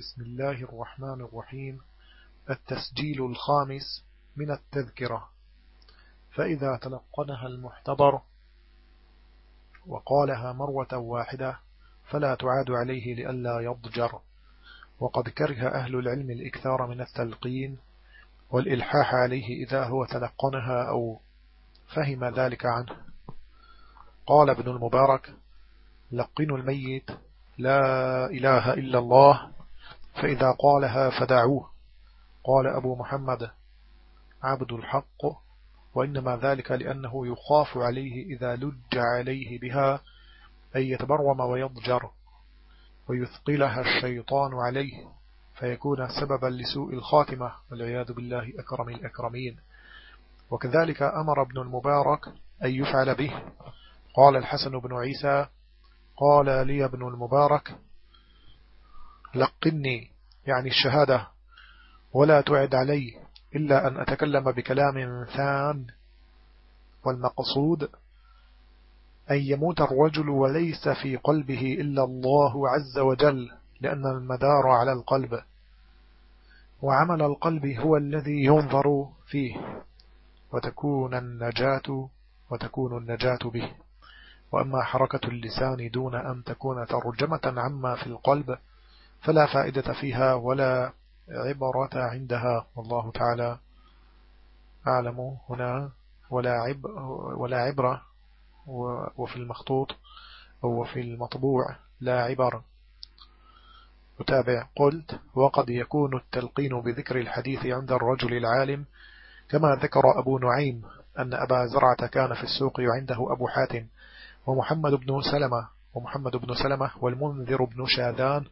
بسم الله الرحمن الرحيم. التسجيل الخامس من التذكرة. فإذا تلقنها المحتضر وقالها مروة واحدة فلا تعاد عليه لئلا يضجر. وقد كره أهل العلم الإكثار من التلقين والإلحاح عليه إذا هو تلقنها أو فهم ذلك عنه. قال ابن المبارك لقنوا الميت لا إله إلا الله فإذا قالها فدعوه. قال أبو محمد عبد الحق وإنما ذلك لأنه يخاف عليه إذا لج عليه بها أن يتبرم ويضجر ويثقلها الشيطان عليه فيكون سببا لسوء الخاتمة. والعياذ بالله أكرم الأكرمين. وكذلك أمر ابن المبارك أن يفعل به. قال الحسن بن عيسى قال لي ابن المبارك لقني يعني الشهادة ولا تعد علي إلا أن أتكلم بكلام ثان والمقصود أن يموت الرجل وليس في قلبه إلا الله عز وجل لأن المدار على القلب. وعمل القلب هو الذي ينظر فيه وتكون النجاة وتكون النجاة به. وأما حركة اللسان دون أن تكون ترجمة عما في القلب فلا فائدة فيها ولا عبرة عندها. والله تعالى أعلم هنا. ولا, عب ولا عبرة. وفي المخطوط. أو في المطبوع. لا عبر. أتابع. قلت وقد يكون التلقين بذكر الحديث عند الرجل العالم. كما ذكر أبو نعيم أن أبا زرعة كان في السوق عنده أبو حاتم. ومحمد بن سلمة. ومحمد بن سلمة والمنذر بن شاذان.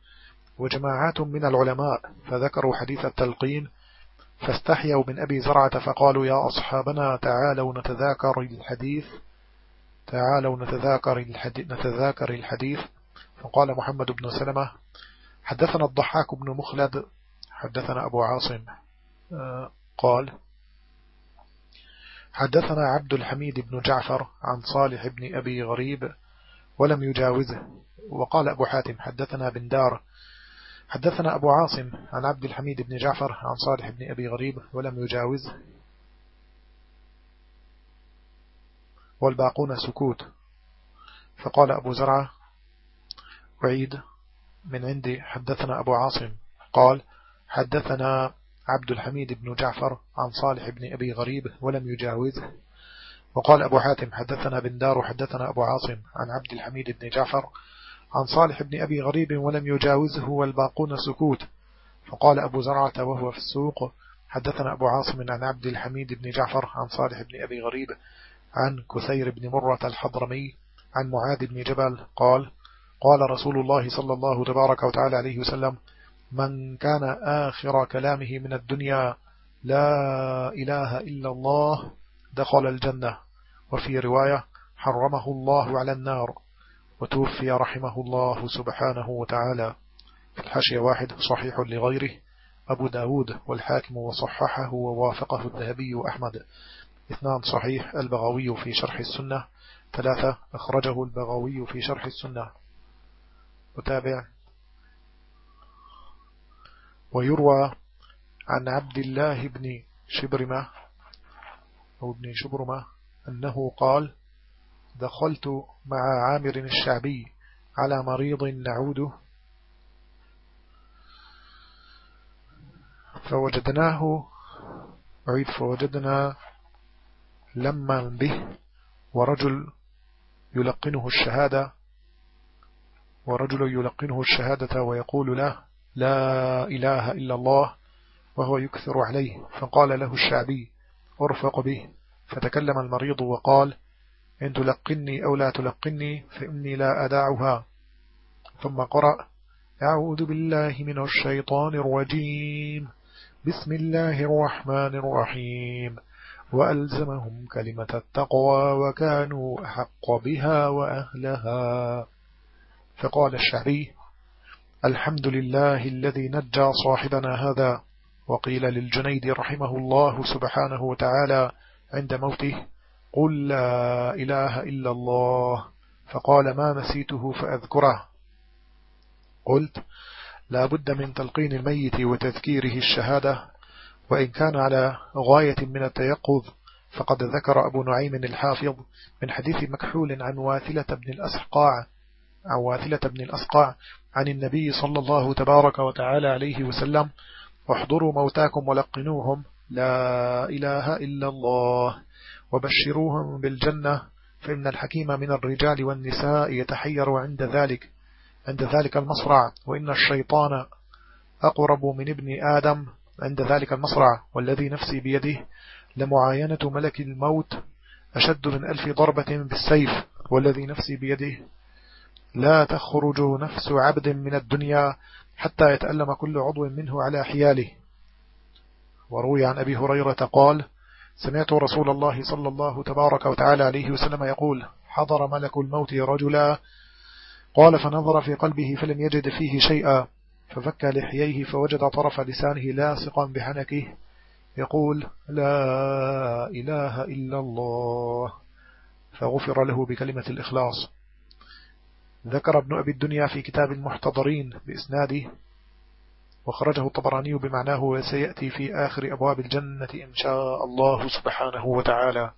وجماعات من العلماء فذكروا حديث التلقين فاستحيوا من أبي زرعة فقالوا يا أصحابنا تعالوا نتذاكر الحديث تعالوا نتذاكر الحديث, نتذاكر الحديث. فقال محمد بن سلمة حدثنا الضحاك بن مخلد حدثنا أبو عاصم آه، قال حدثنا عبد الحميد بن جعفر عن صالح بن أبي غريب ولم يجاوزه وقال أبو حاتم حدثنا بن دار حدثنا أبو عاصم عن عبد الحميد بن جعفر عن صالح بن أبي غريب ولم يجاوزه والباقون سكوت. فقال أبو زرعة أعيد من عندي حدثنا أبو عاصم قال حدثنا عبد الحميد بن جعفر عن صالح بن أبي غريب ولم يجاوزه وقال أبو حاتم حدثنا بن دار حدثنا أبو عاصم عن عبد الحميد بن جعفر عن صالح بن أبي غريب ولم يجاوزه والباقون سكوت. فقال أبو زرعة وهو في السوق حدثنا أبو عاصم عن عبد الحميد بن جعفر عن صالح بن أبي غريب عن كثير بن مرة الحضرمي عن معاذ بن جبل قال قال رسول الله صلى الله تبارك وتعالى عليه وسلم من كان آخر كلامه من الدنيا لا إله إلا الله دخل الجنة وفي رواية حرمه الله على النار وتوفي رحمه الله سبحانه وتعالى. في الحاشية واحد صحيح لغيره. أبو داود والحاكم وصححه ووافقه الذهبي وأحمد اثنان صحيح. البغوي في شرح السنة. ثلاثة أخرجه البغوي في شرح السنة. وتابع. ويروى عن عبد الله بن شبرمة أو ابن شبرمة أنه قال دخلت مع عامر الشعبي على مريض نعوده. فوجدناه عيد فوجدنا لما به ورجل يلقنه الشهادة ورجل يلقنه الشهادة ويقول له لا إله إلا الله وهو يكثر عليه. فقال له الشعبي ارفق به. فتكلم المريض وقال إن تلقني أو لا تلقني فإني لا أدعها. ثم قرأ. أعوذ بالله من الشيطان الرجيم. بسم الله الرحمن الرحيم. وألزمهم كلمة التقوى وكانوا أحق بها وأهلها. فقال الشعبي الحمد لله الذي نجى صاحبنا هذا. وقيل للجنيد رحمه الله سبحانه وتعالى عند موته قل لا إله إلا الله فقال ما نسيته فأذكره. قلت لا بد من تلقين الميت وتذكيره الشهادة وإن كان على غاية من التيقظ فقد ذكر أبو نعيم الحافظ من حديث مكحول عن واثلة بن الأسقاع عن واثلة بن الأسقاع عن النبي صلى الله تبارك وتعالى عليه وسلم احضروا موتاكم ولقنوهم لا إله إلا الله وبشروهم بالجنة فإن الحكيم من الرجال والنساء يتحير عند ذلك عند ذلك المصرع. وإن الشيطان أقرب من ابن آدم عند ذلك المصرع. والذي نفسي بيده لمعاينة ملك الموت أشد من ألف ضربة بالسيف. والذي نفسي بيده لا تخرج نفس عبد من الدنيا حتى يتألم كل عضو منه على حياله. وروي عن أبي هريرة قال سمعت رسول الله صلى الله تبارك وتعالى عليه وسلم يقول حضر ملك الموت رجلا. قال فنظر في قلبه فلم يجد فيه شيئا. ففك لحييه فوجد طرف لسانه لاصقا بحنكه. يقول لا إله إلا الله. فغفر له بكلمة الإخلاص. ذكر ابن أبي الدنيا في كتاب المحتضرين بإسناده وخرجه الطبراني بمعناه وسيأتي في آخر أبواب الجنة إن شاء الله سبحانه وتعالى.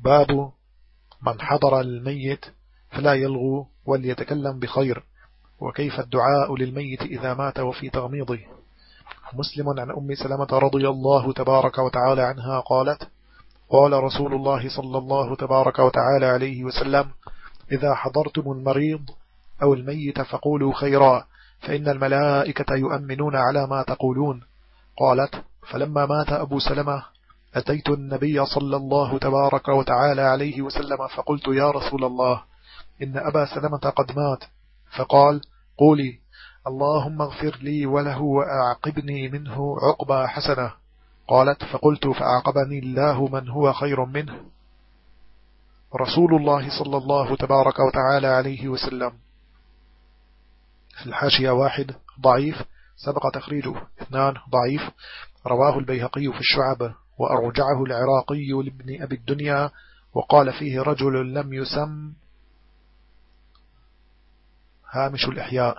باب من حضر الميت فلا يلغو وليتكلم بخير وكيف الدعاء للميت إذا مات وفي تغميضه. مسلم عن أم سلمة رضي الله تبارك وتعالى عنها قالت قال رسول الله صلى الله تبارك وتعالى عليه وسلم إذا حضرتم المريض أو الميت فقولوا خيرا فإن الملائكة يؤمنون على ما تقولون. قالت فلما مات أبو سلمة أتيت النبي صلى الله تبارك وتعالى عليه وسلم فقلت يا رسول الله إن أبا سلمة قد مات. فقال قولي اللهم اغفر لي وله وأعقبني منه عقبى حسنة. قالت فقلت فأعقبني الله من هو خير منه. رسول الله صلى الله تبارك وتعالى عليه وسلم. الحاشية واحد ضعيف سبق تخريجه. اثنان ضعيف. رواه البيهقي في الشعب وأرجعه العراقي لابن أبي الدنيا وقال فيه رجل لم يسم هامش الإحياء.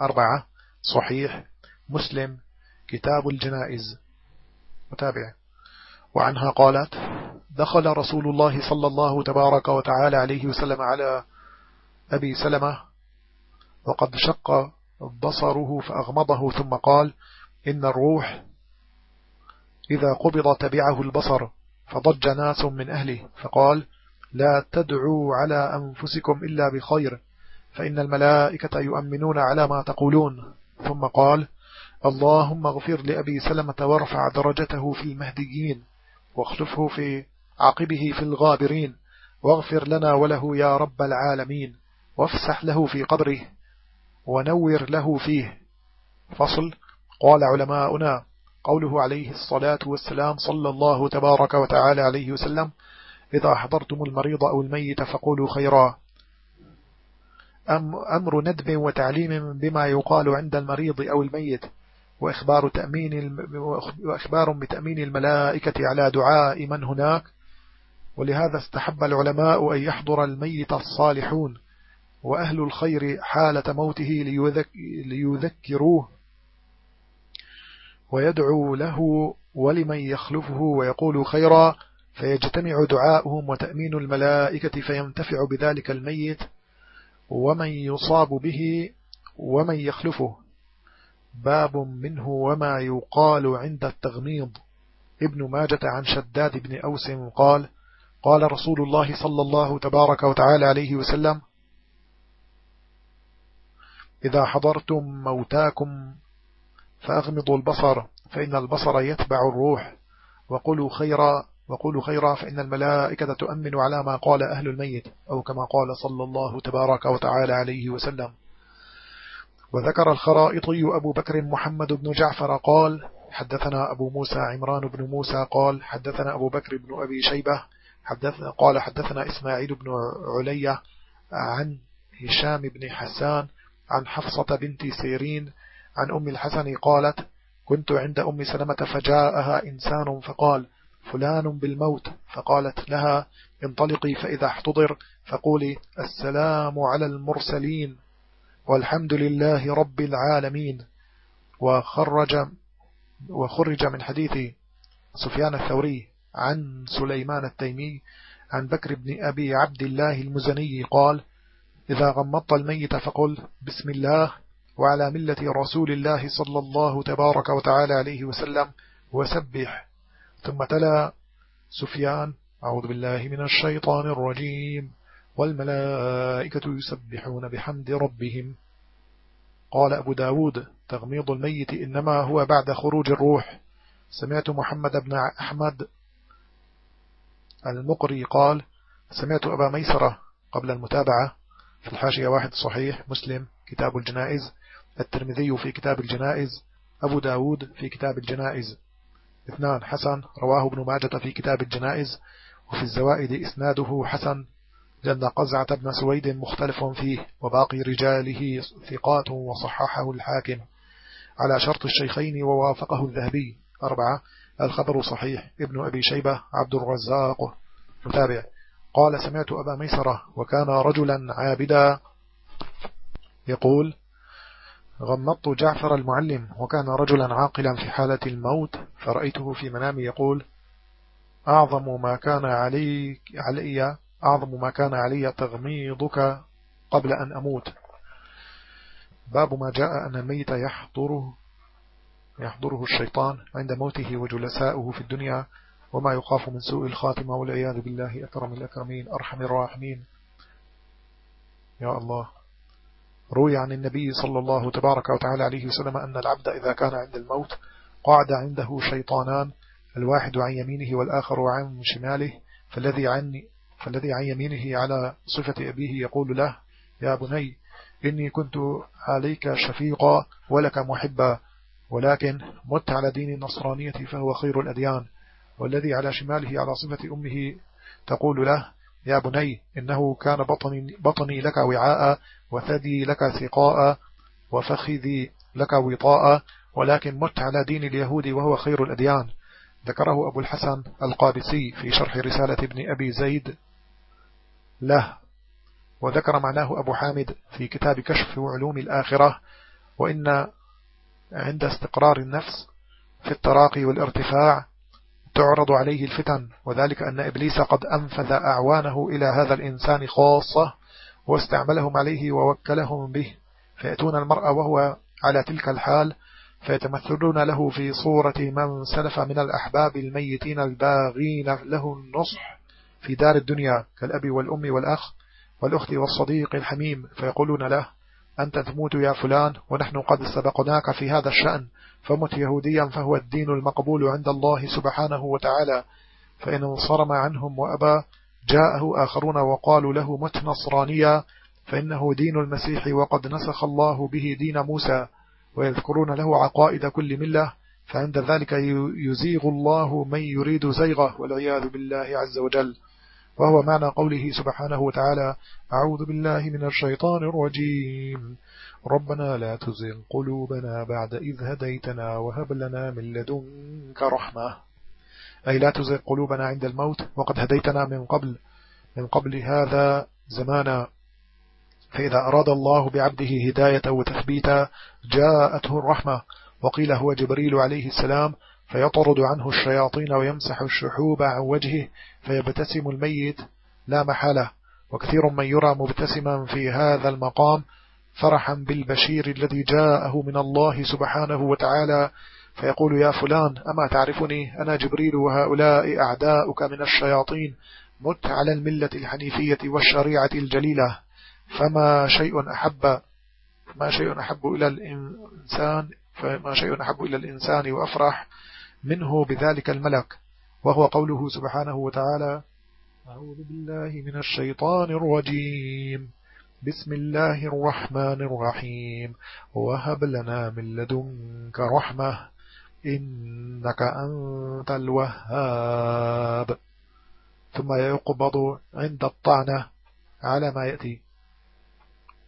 أربعة صحيح. مسلم كتاب الجنائز. متابع. وعنها قالت دخل رسول الله صلى الله تبارك وتعالى عليه وسلم على أبي سلمة وقد شق بصره فأغمضه ثم قال إن الروح إذا قبض تبعه البصر فضج ناس من أهله فقال لا تدعوا على أنفسكم إلا بخير فإن الملائكة يؤمنون على ما تقولون. ثم قال اللهم اغفر لأبي سلمة وارفع درجته في المهديين واخلفه في عقبه في الغابرين واغفر لنا وله يا رب العالمين وافسح له في قبره. ونور له فيه. فصل. قال علماؤنا قوله عليه الصلاة والسلام صلى الله تبارك وتعالى عليه وسلم إذا حضرتم المريض أو الميت فقولوا خيرا. أمر ندب وتعليم بما يقال عند المريض أو الميت وإخبار, تأمين وإخبار بتأمين الملائكة على دعاء من هناك. ولهذا استحب العلماء أن يحضر الميت الصالحون. وأهل الخير حالة موته ليذكروه ويدعو له ولمن يخلفه ويقول خيرا فيجتمع دعاؤهم وتأمين الملائكة فينتفع بذلك الميت ومن يصاب به ومن يخلفه. باب منه وما يقال عند التغميض. ابن ماجة عن شداد بن أوس قال قال رسول الله صلى الله تبارك وتعالى عليه وسلم إذا حضرتم موتاكم فأغمضوا البصر فإن البصر يتبع الروح. وقولوا خيرا وقولوا خيرا فإن الملائكة تؤمن على ما قال أهل الميت أو كما قال صلى الله تبارك وتعالى عليه وسلم. وذكر الخرائطي أبو بكر محمد بن جعفر قال حدثنا أبو موسى عمران بن موسى قال حدثنا أبو بكر بن أبي شيبة حدثنا قال حدثنا إسماعيل بن عليا عن هشام بن حسان عن حفصة بنت سيرين عن أم الحسن قالت كنت عند أم سلمة فجاءها إنسان فقال فلان بالموت. فقالت لها انطلقي فإذا احتضر فقولي السلام على المرسلين والحمد لله رب العالمين. وخرج وخرج من حديث سفيان الثوري عن سليمان التيمي عن بكر بن أبي عبد الله المزني قال إذا غمضت الميت فقل بسم الله وعلى ملة رسول الله صلى الله تبارك وتعالى عليه وسلم وسبح. ثم تلا سفيان أعوذ بالله من الشيطان الرجيم. والملائكة يسبحون بحمد ربهم. قال أبو داود تغميض الميت إنما هو بعد خروج الروح. سمعت محمد بن أحمد المقري قال سمعت أبا ميسرة قبل المتابعة. في الحاشية واحد صحيح مسلم كتاب الجنائز الترمذي في كتاب الجنائز أبو داود في كتاب الجنائز. اثنان حسن رواه ابن ماجة في كتاب الجنائز وفي الزوائد إسناده حسن لأن قزعة بن سويد مختلف فيه وباقي رجاله ثقات وصححه الحاكم. على شرط الشيخين ووافقه الذهبي. أربعة الخبر صحيح ابن أبي شيبة عبد الرزاق. متابع. قال سمعت أبا ميسرة وكان رجلا عابدا يقول غمضت جعفر المعلم وكان رجلا عاقلا في حالة الموت فرأيته في منامي يقول أعظم ما كان علي, علي أعظم ما كان علي تغميضك قبل أن أموت. باب ما جاء أن الميت يحضره يحضره الشيطان عند موته وجلساؤه في الدنيا وما يخاف من سوء الخاتمة والعياذ بالله. أكرم الأكرمين أرحم الراحمين. يا الله روي عن النبي صلى الله تبارك وتعالى عليه وسلم أن العبد إذا كان عند الموت قعد عنده شيطانان الواحد عن يمينه والآخر عن شماله. فالذي عن فالذي عن يمينه على صفة أبيه يقول له يا بني إني كنت عليك شفيقا ولك محبا ولكن مت على دين النصرانية فهو خير الأديان. والذي على شماله على صفة أمه تقول له يا بني إنه كان بطني, بطني لك وعاء وثدي لك ثقاء وفخذي لك وطاء ولكن مت على دين اليهود وهو خير الأديان. ذكره أبو الحسن القابسي في شرح رسالة ابن أبي زيد له. وذكر معناه أبو حامد في كتاب كشف علوم الآخرة وإن عند استقرار النفس في التراقي والارتفاع تعرض عليه الفتن وذلك أن إبليس قد أنفذ أعوانه إلى هذا الإنسان خاصة واستعملهم عليه ووكلهم به. فيأتون المرأة وهو على تلك الحال فيتمثلون له في صورة من سلف من الأحباب الميتين الباغين له النصح في دار الدنيا كالأب والأم والأخ والأخت والصديق الحميم. فيقولون له أنت تموت يا فلان ونحن قد سبقناك في هذا الشأن. فمت يهوديا فهو الدين المقبول عند الله سبحانه وتعالى فإن انصرم عنهم وأبى جاءه آخرون وقالوا له مت نصرانيا فإنه دين المسيح وقد نسخ الله به دين موسى ويذكرون له عقائد كل ملة فعند ذلك يزيغ الله من يريد زيغه والعياذ بالله عز وجل. وهو معنى قوله سبحانه وتعالى أعوذ بالله من الشيطان الرجيم. ربنا لا تزغ قلوبنا بعد إذ هديتنا وهب لنا من لدنك رحمة. أي لا تزغ قلوبنا عند الموت وقد هديتنا من قبل من قبل هذا زمانا. فإذا أراد الله بعبده هداية وتثبيتا جاءته الرحمة. وقيل هو جبريل عليه السلام فيطرد عنه الشياطين ويمسح الشحوب عن وجهه فيبتسم الميت لا محالة. وكثير من يرى مبتسما في هذا المقام فرحا بالبشير الذي جاءه من الله سبحانه وتعالى. فيقول يا فلان أما تعرفني؟ أنا جبريل وهؤلاء أعداؤك من الشياطين. مت على الملة الحنيفية والشريعة الجليلة. فما شيء أحب ما شيء أحب إلى الإنسان فما شيء أحب إلى الإنسان وأفرح. منه بذلك الملك وهو قوله سبحانه وتعالى أعوذ بالله من الشيطان الرجيم. بسم الله الرحمن الرحيم. وهب لنا من لدنك رحمة إنك أنت الوهاب. ثم يقبض عند الطعنة على ما يأتي.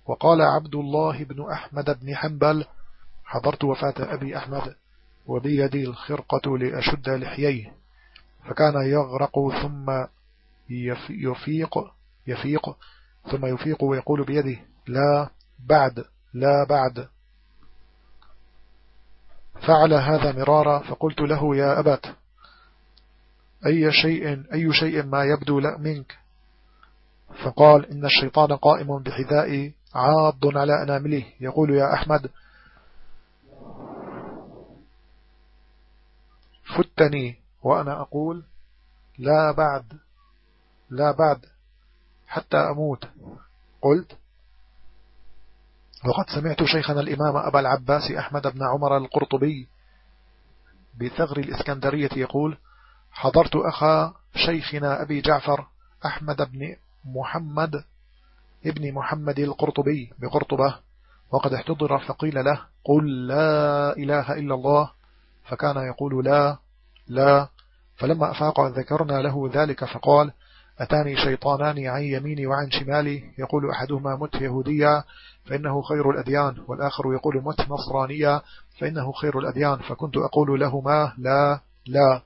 وقال عبد الله بن أحمد بن حنبل حضرت وفاة أبي أحمد. وبيدي الخرقة لأشد لحييه فكان يغرق ثم يفيق يفيق ثم يفيق ويقول بيده لا بعد لا بعد. فعل هذا مرارا فقلت له يا أبت أي شيء, أي شيء ما يبدو لا منك؟ فقال إن الشيطان قائم بحذائي عاض على أنامله. يقول يا أحمد فتني وأنا أقول لا بعد لا بعد حتى أموت. قلت وقد سمعت شيخنا الإمام أبا العباس أحمد بن عمر القرطبي بثغر الإسكندرية يقول حضرت أخا شيخنا أبي جعفر أحمد بن محمد ابن محمد القرطبي بقرطبة وقد احتضر فقيل له قل لا إله إلا الله فكان يقول لا لا. فلما أفاق ذكرنا له ذلك فقال أتاني شيطانان عن يميني وعن شمالي؟ يقول أحدهما مت يهوديا فإنه خير الأديان. والآخر يقول مت نصرانيا فإنه خير الأديان. فكنت أقول لهما لا لا.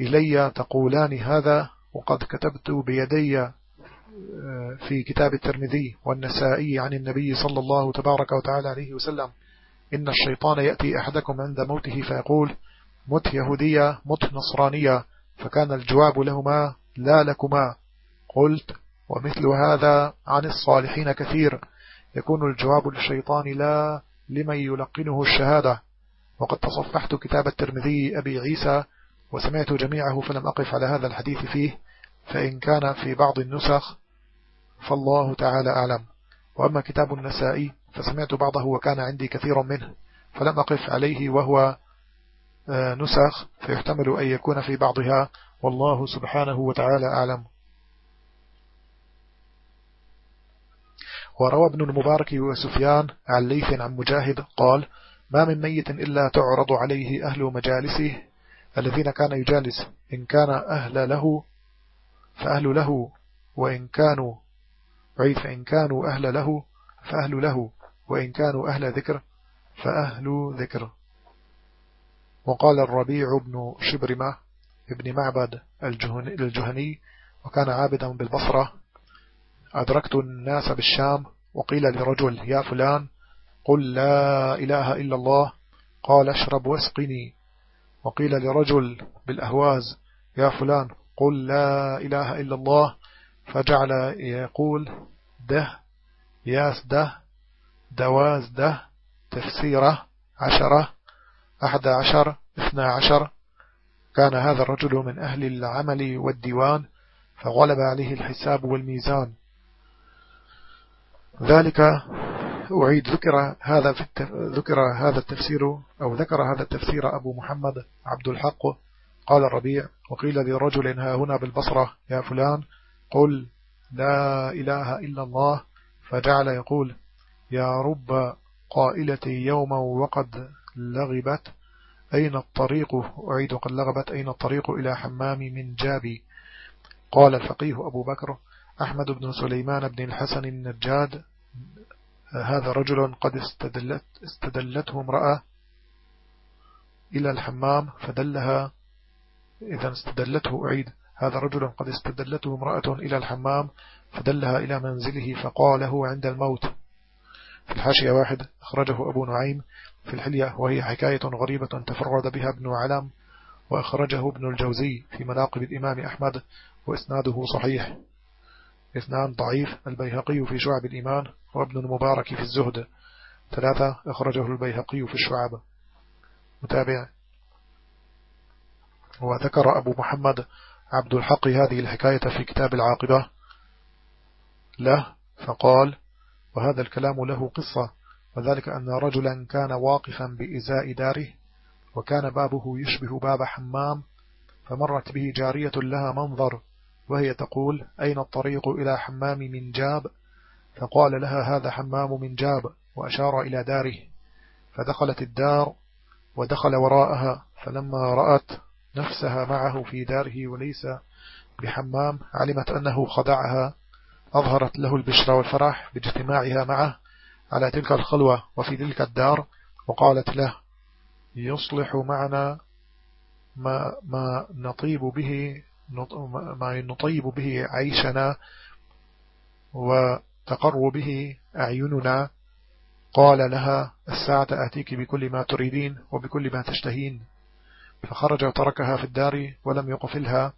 إلي تقولان هذا؟ وقد كتبت بيدي آه، في كتاب الترمذي والنسائي عن النبي صلى الله تبارك وتعالى عليه وسلم. إن الشيطان يأتي أحدكم عند موته فيقول مت يهودية مت نصرانية فكان الجواب لهما لا لكما. قلت ومثل هذا عن الصالحين كثير. يكون الجواب للشيطان لا لمن يلقنه الشهادة. وقد تصفحت كتاب الترمذي أبي عيسى وسمعت جميعه فلم أقف على هذا الحديث فيه فإن كان في بعض النسخ فالله تعالى أعلم. وأما كتاب النسائي فسمعت بعضه وكان عندي كثير منه فلم أقف عليه وهو آه، نسخ فيحتمل أن يكون في بعضها. والله سبحانه وتعالى أعلم. وروى ابن المبارك وسفيان عن ليث عن مجاهد قال ما من ميت إلا تعرض عليه أهل مجالسه الذين كان يجالس. إن كان أهل له فأهل له. وإن كانوا عيد فإن كانوا أهل له فأهل له. وإن كانوا أهل ذكر فأهل ذكر. وقال الربيع بن شبرمة ابن معبد الجهني وكان عابدا بالبصرة أدركت الناس بالشام وقيل لرجل يا فلان قل لا إله إلا الله. قال اشرب واسقني. وقيل لرجل بالأهواز يا فلان قل لا إله إلا الله. فجعل يقول ده ياس ده. دواز ده تفسيرة عشرة أحد عشر اثنى عشر. كان هذا الرجل من أهل العمل والديوان فغلب عليه الحساب والميزان. ذلك أعيد ذكر هذا في التف... ذكر هذا التفسير أو ذكر هذا التفسير أبو محمد عبد الحق. قال الربيع وقيل لرجل ها هنا بالبصرة يا فلان قل لا إله إلا الله. فجعل يقول يا رب قائلتي يوما وقد لغبت أين الطريق؟ أعيد قد لغبت أين الطريق إلى حمام من جابي؟ قال الفقيه أبو بكر أحمد بن سليمان بن الحسن النجاد هذا رجل قد استدلت استدلته امرأة إلى الحمام فدلها إذا استدلته أعيد هذا رجل قد استدلته امرأة إلى الحمام فدلها إلى منزله فقاله عند الموت. في الحاشية واحد أخرجه أبو نعيم في الحلية وهي حكاية غريبة تفرد بها ابن علم وأخرجه ابن الجوزي في مناقب الإمام أحمد وإسناده صحيح. إثنان ضعيف البيهقي في شعب الإيمان وابن المبارك في الزهد. ثلاثة أخرجه البيهقي في الشعب. متابع. وذكر أبو محمد عبد الحق هذه الحكاية في كتاب العاقبة. له فقال وهذا الكلام له قصة وذلك أن رجلا كان واقفا بإزاء داره وكان بابه يشبه باب حمام فمرت به جارية لها منظر وهي تقول أين الطريق إلى حمام من جاب؟ فقال لها هذا حمام من جاب. وأشار إلى داره فدخلت الدار ودخل وراءها فلما رأت نفسها معه في داره وليس بحمام علمت أنه خدعها. أظهرت له البشرى والفرح باجتماعها معه على تلك الخلوة وفي تلك الدار وقالت له يصلح معنا ما, ما نطيب به ما نطيب به عيشنا وتقر به أعيننا. قال لها الساعة آتيك بكل ما تريدين وبكل ما تشتهين. فخرج وتركها في الدار ولم يقفلها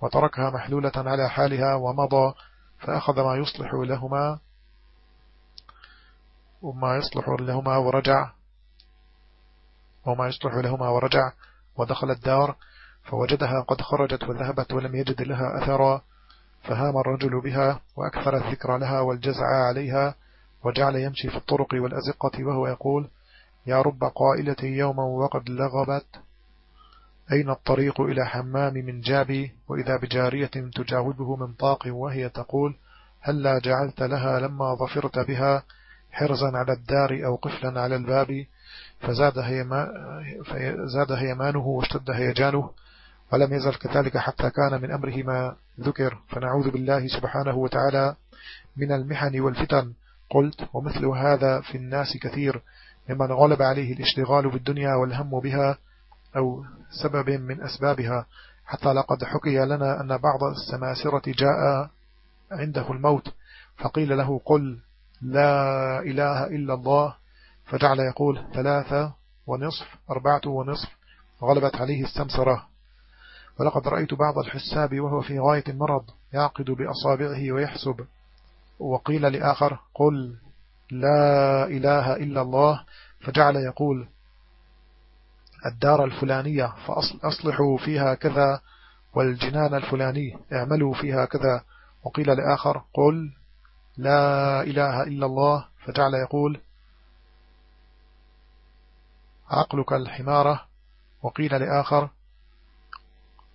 وتركها محلولة على حالها ومضى فأخذ ما يصلح لهما وما يصلح لهما ورجع وما يصلح لهما ورجع ودخل الدار فوجدها قد خرجت وذهبت ولم يجد لها أثرا فهام الرجل بها وأكثر الذكر لها والجزع عليها وجعل يمشي في الطرق والأزقة وهو يقول يا رب قائلة يوما وقد لغبت أين الطريق إلى حمام من جابي وإذا بجارية تجاوبه من طاق وهي تقول هلا جعلت لها لما ظفرت بها حرزا على الدار أو قفلا على الباب؟ فزاد, فزاد هيمانه واشتد هيجانه ولم يزل كذلك حتى كان من أمره ما ذكر. فنعوذ بالله سبحانه وتعالى من المحن والفتن. قلت ومثل هذا في الناس كثير ممن غلب عليه الاشتغال بالدنيا والهم بها أو سبب من أسبابها حتى لقد حكي لنا أن بعض السماسرة جاء عنده الموت فقيل له قل لا إله إلا الله فجعل يقول ثلاثة ونصف أربعة ونصف غلبت عليه السمسرة. ولقد رأيت بعض الحساب وهو في غاية المرض يعقد بأصابعه ويحسب. وقيل لآخر قل لا إله إلا الله فجعل يقول الدار الفلانية فأصلحوا فيها كذا والجنان الفلاني اعملوا فيها كذا. وقيل لآخر قل لا إله إلا الله. فجعل يقول عقلك الحمارة. وقيل لآخر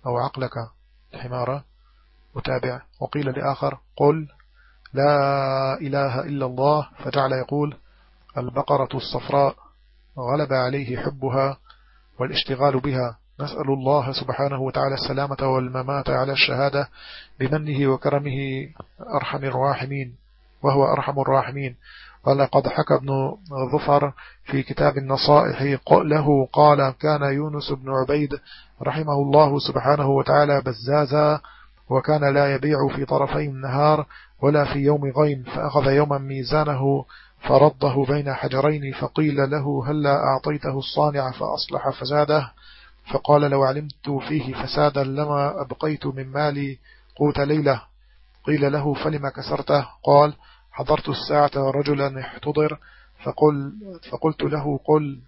أو عقلك الحمارة. وتابع. وقيل لآخر قل لا إله إلا الله. فجعل يقول البقرة الصفراء غلب عليه حبها. والاشتغال بها. نسأل الله سبحانه وتعالى السلامة والممات على الشهادة بمنه وكرمه. أرحم الراحمين. وهو أرحم الراحمين. ولقد حكى ابن ظفر في كتاب النصائح له قال كان يونس بن عبيد رحمه الله سبحانه وتعالى بزازا وكان لا يبيع في طرفي النهار ولا في يوم غيم فأخذ يوما ميزانه فرده بين حجرين فقيل له هلا أعطيته الصانع فأصلح فزاده فقال لو علمت فيه فسادا لما أبقيت من مالي قوت ليلة. قيل له فلما كسرته؟ قال حضرت الساعة رجلا احتضر. فقل فقلت له قل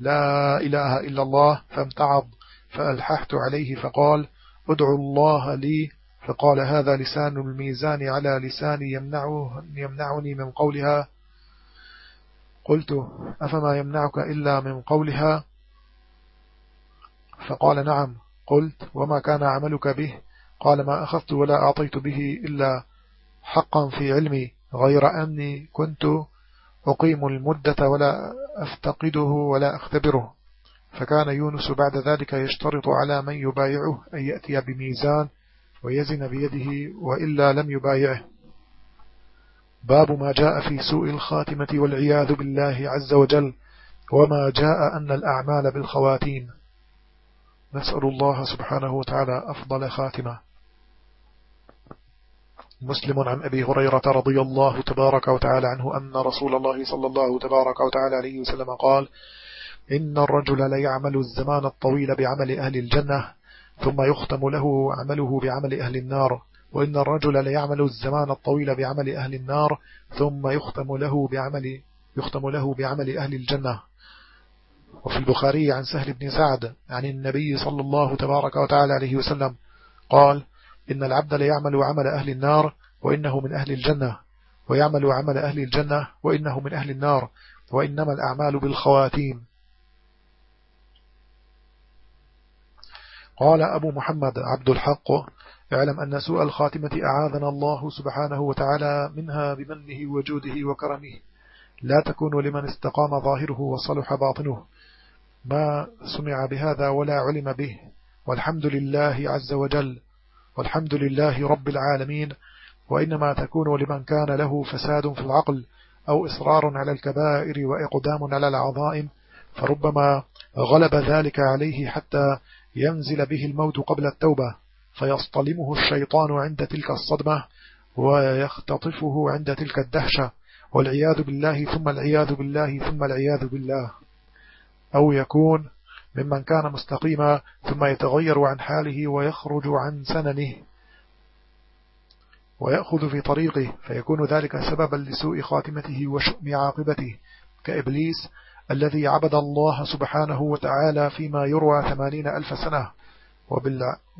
لا إله إلا الله فامتعض. فألححت عليه فقال ادعو الله لي. فقال هذا لسان الميزان على لساني يمنعه يمنعني من قولها. قلت أفما يمنعك إلا من قولها؟ فقال نعم. قلت وما كان عملك به؟ قال ما أخذت ولا أعطيت به إلا حقا في علمي غير أني كنت أقيم المدة ولا أفتقده ولا أختبره. فكان يونس بعد ذلك يشترط على من يبايعه أن يأتي بميزان ويزن بيده وإلا لم يبايعه. باب ما جاء في سوء الخاتمة والعياذ بالله عز وجل وما جاء أن الأعمال بالخواتيم. نسأل الله سبحانه وتعالى أفضل خاتمة. مسلم عن أبي هريرة رضي الله تبارك وتعالى عنه أن رسول الله صلى الله تبارك وتعالى عليه وسلم قال إن الرجل ليعمل الزمان الطويل بعمل أهل الجنة ثم يختم له عمله بعمل أهل النار. وإن الرجل ليعمل الزمان الطويل بعمل أهل النار ثم يختم له بعمل يختم له بعمل أهل الجنة. وفي البخاري عن سهل بن سعد عن النبي صلى الله تبارك وتعالى عليه وسلم قال إن العبد ليعمل عمل أهل النار وإنه من أهل الجنة ويعمل عمل أهل الجنة وإنه من أهل النار وإنما الأعمال بالخواتيم. قال أبو محمد عبد الحق اعلم أن سوء الخاتمة أعاذنا الله سبحانه وتعالى منها بمنه وجوده وكرمه. لا تكون لمن استقام ظاهره وصلح باطنه. ما سمع بهذا ولا علم به. والحمد لله عز وجل. والحمد لله رب العالمين. وإنما تكون لمن كان له فساد في العقل أو إصرار على الكبائر وإقدام على العظائم. فربما غلب ذلك عليه حتى ينزل به الموت قبل التوبة. فيصطلمه الشيطان عند تلك الصدمة ويختطفه عند تلك الدهشة. والعياذ بالله ثم العياذ بالله ثم العياذ بالله. أو يكون ممن كان مستقيما ثم يتغير عن حاله ويخرج عن سننه ويأخذ في طريقه فيكون ذلك سببا لسوء خاتمته وشؤم عاقبته. كإبليس الذي عبد الله سبحانه وتعالى فيما يروى ثمانين ألف سنة.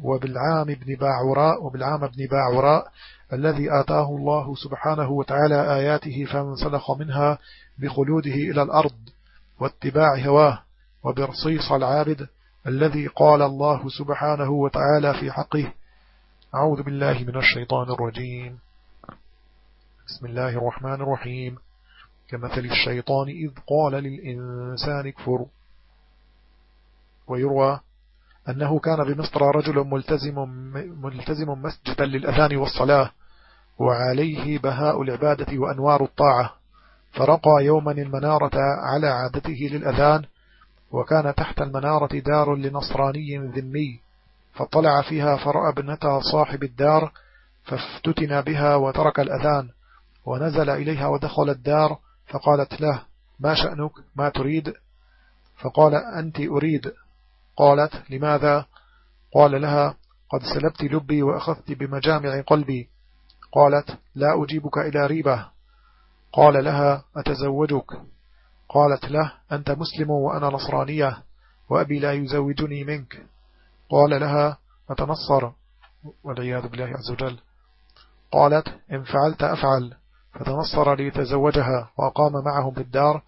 وبالعام بن باعوراء وبالعام بن باعوراء الذي آتاه الله سبحانه وتعالى آياته فانسلخ منها بخلوده إلى الأرض واتباع هواه وبرصيص العابد الذي قال الله سبحانه وتعالى في حقه. أعوذ بالله من الشيطان الرجيم. بسم الله الرحمن الرحيم. كمثل الشيطان إذ قال للإنسان كفر ويروى أنه كان بمصر رجل ملتزم, ملتزم مسجدا للأذان والصلاة وعليه بهاء العبادة وأنوار الطاعة. فرقى يوما المنارة على عادته للأذان وكان تحت المنارة دار لنصراني ذمي. فطلع فيها فرأى ابنة صاحب الدار فافتتن بها وترك الأذان. ونزل إليها ودخل الدار فقالت له ما شأنك؟ ما تريد؟ فقال أنت أريد. قالت لماذا؟ قال لها قد سلبت لبي وأخذت بمجامع قلبي. قالت لا أجيبك إلى ريبة. قال لها أتزوجك. قالت له أنت مسلم وأنا نصرانية وأبي لا يزوجني منك. قال لها أتنصر والعياذ بالله عز وجل. قالت إن فعلت أفعل. فتنصر ليتزوجها وأقام معهم في الدار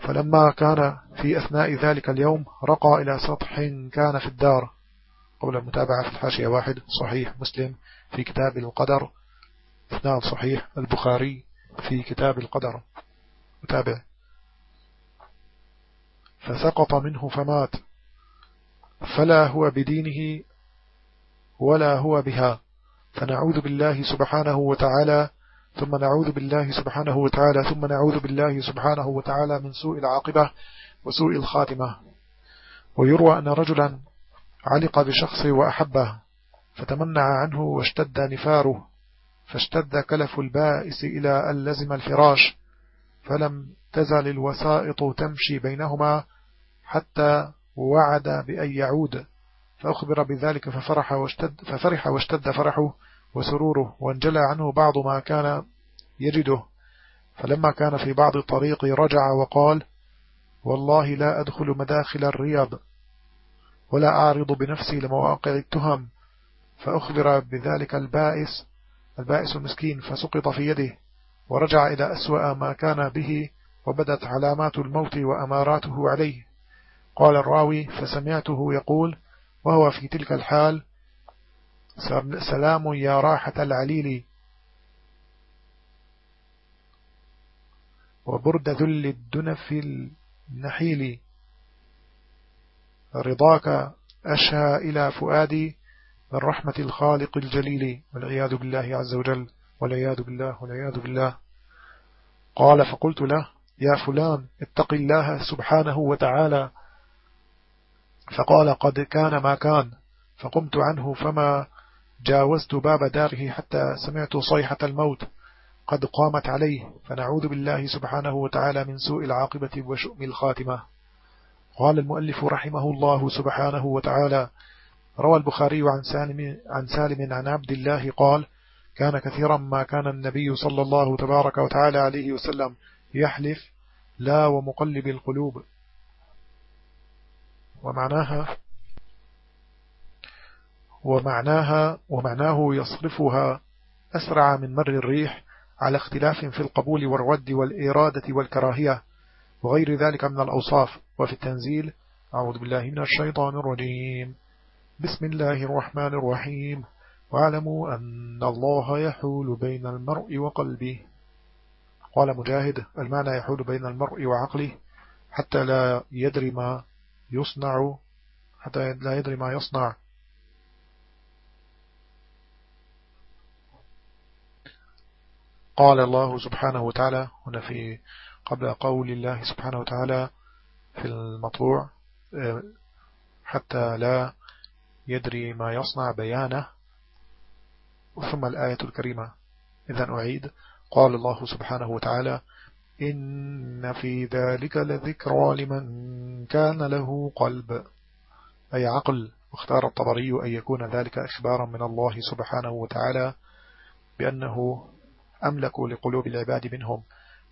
فلما كان في أثناء ذلك اليوم رقى إلى سطح كان في الدار. قبل المتابعة في الحاشية واحد صحيح مسلم في كتاب القدر اثنان صحيح البخاري في كتاب القدر. متابع. فسقط منه فمات. فلا هو بدينه ولا هو بها. فنعوذ بالله سبحانه وتعالى ثم نعوذ بالله سبحانه وتعالى ثم نعوذ بالله سبحانه وتعالى من سوء العاقبة وسوء الخاتمة. ويروى أن رجلا علق بشخص وأحبه فتمنع عنه واشتد نفاره فاشتد كلف البائس إلى أن لزم الفراش فلم تزل الوسائط تمشي بينهما حتى وعد بأن يعود فأخبر بذلك ففرح واشتد, ففرح واشتد فرحه وسروره وانجلى عنه بعض ما كان يجده. فلما كان في بعض الطريق رجع وقال والله لا أدخل مداخل الرياض ولا أعرض بنفسي لمواقع التهم فأخبر بذلك البائس البائس المسكين فسقط في يده ورجع إلى أسوأ ما كان به وبدت علامات الموت وأماراته عليه. قال الراوي فسمعته يقول وهو في تلك الحال سلام يا راحة العليل. وبرد ذل الدنف النحيل. رضاك أشهى إلى فؤادي من رحمة الخالق الجليل. والعياذ بالله عز وجل. والعياذ بالله والعياذ بالله. قال فقلت له يا فلان اتق الله سبحانه وتعالى. فقال قد كان ما كان. فقمت عنه فما جاوزت باب داره حتى سمعت صيحة الموت قد قامت عليه فنعوذ بالله سبحانه وتعالى من سوء العاقبة وشؤم الخاتمة. قال المؤلف رحمه الله سبحانه وتعالى روى البخاري عن سالم عن سالم عن عبد الله قال كان كثيرا ما كان النبي صلى الله تبارك وتعالى عليه وسلم يحلف لا ومقلب القلوب. ومعناها ومعناها ومعناه يصرفها أسرع من مر الريح على اختلاف في القبول والرد والإرادة والكراهية وغير ذلك من الأوصاف. وفي التنزيل أعوذ بالله من الشيطان الرجيم. بسم الله الرحمن الرحيم. واعلموا أن الله يحول بين المرء وقلبه. قال مجاهد المعنى يحول بين المرء وعقله حتى لا يدري ما يصنع حتى لا يدري ما يصنع. قال الله سبحانه وتعالى هنا في قبل قول الله سبحانه وتعالى في المطبوع حتى لا يدري ما يصنع بيانه. ثم الآية الكريمة إذا أعيد. قال الله سبحانه وتعالى إن في ذلك لذكرى لمن كان له قلب. أي عقل واختار الطبري أن يكون ذلك إخبارا من الله سبحانه وتعالى بأنه أملك لقلوب العباد منهم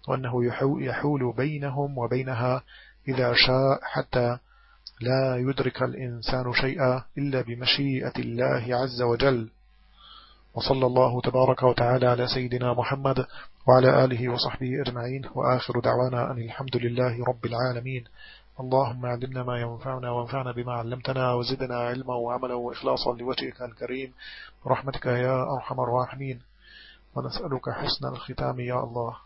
وأنه يحول بينهم وبينها إذا شاء حتى لا يدرك الإنسان شيئا إلا بمشيئة الله عز وجل. وصلى الله تبارك وتعالى على سيدنا محمد وعلى آله وصحبه أجمعين. وآخر دعوانا أن الحمد لله رب العالمين. اللهم علمنا ما ينفعنا وانفعنا بما علمتنا وزدنا علما وعملا وإخلاصا لوجهك الكريم. برحمتك يا أرحم الراحمين. ونسألك حسن الختام يا الله.